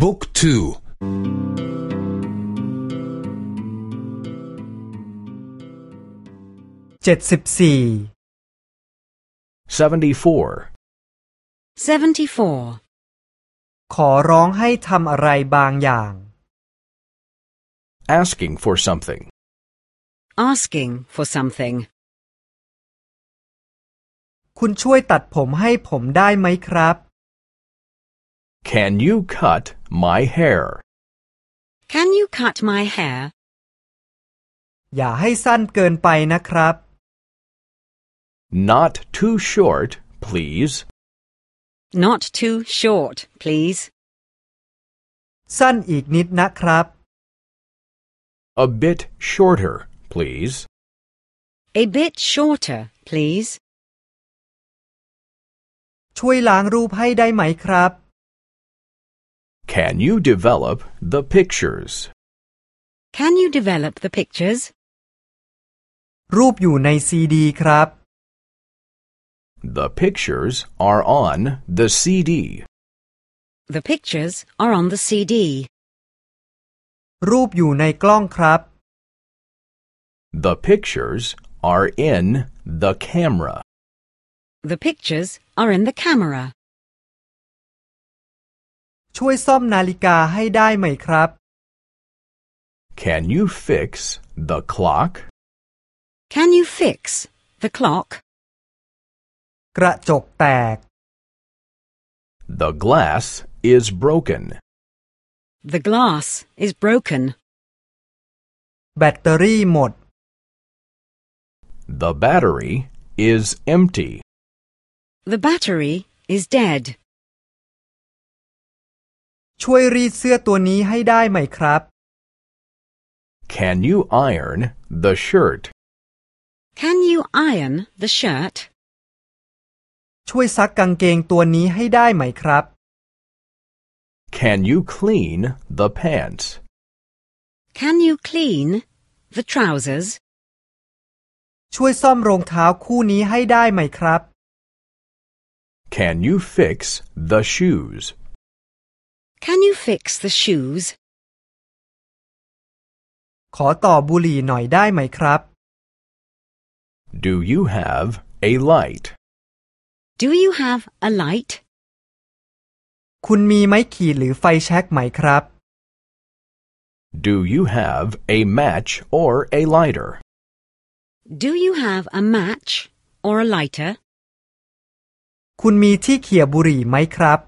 บุ๊กทูเจ็ดสิบสี่ 74. 74. ขอร้องให้ทำอะไรบางอย่าง Asking for something. Asking for something. คุณช่วยตัดผมให้ผมได้ไหมครับ Can you cut my hair? Can you cut my hair? อย่าให้สั้นเกินไปนะครับ Not too short, please. Not too short, please. สั้นอีกนิดนะครับ A bit shorter, please. A bit shorter, please. ช่วยล้างรูปให้ได้ไหมครับ Can you develop the pictures? Can you develop the pictures? รูปอยู่ในซีดีครับ The pictures are on the CD. The pictures are on the CD. รูปอยู่ในกล้องครับ The pictures are in the camera. The pictures are in the camera. ช่วยซ่อมนาฬิกาให้ได้ไหมครับ Can you fix the clock? Can you fix the clock? กระจกแตก The glass is broken. The glass is broken. แบตเตอรี่หมด The battery is empty. The battery is dead. ช่วยรีดเสื้อตัวนี้ให้ได้ไหมครับ Can you iron the shirt? Can you iron the shirt? ช่วยซักกางเกงตัวนี้ให้ได้ไหมครับ Can you clean the pants? Can you clean the trousers? ช่วยซ่อมรองเท้าคู่นี้ให้ได้ไหมครับ Can you fix the shoes? Can you fix the shoes? ขอต่อบุหรี่หน่อยได้ไหมครับ Do you have a light? Do you have a light? คุณมีไม้ขีดหรือไฟแช็กไหมครับ Do you have a match or a lighter? Do you have a match or a lighter? คุณมีที่เขี่ยบุหรี่ไหมครับ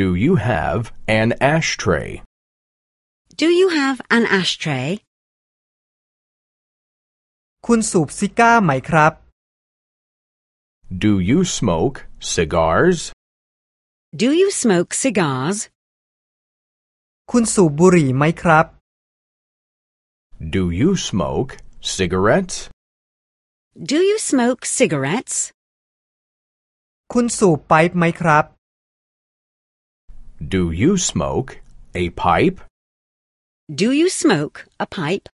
Do you have an ashtray? Do you have an ashtray? คุณสูบซิก้าไหมครับ Do you smoke cigars? Do you smoke cigars? คุณสูบบุหรี่ไหมครับ Do you smoke cigarettes? Do you smoke cigarettes? คุณสูบไปป์ไหมครับ do you smoke a pipe? Do you smoke a pipe?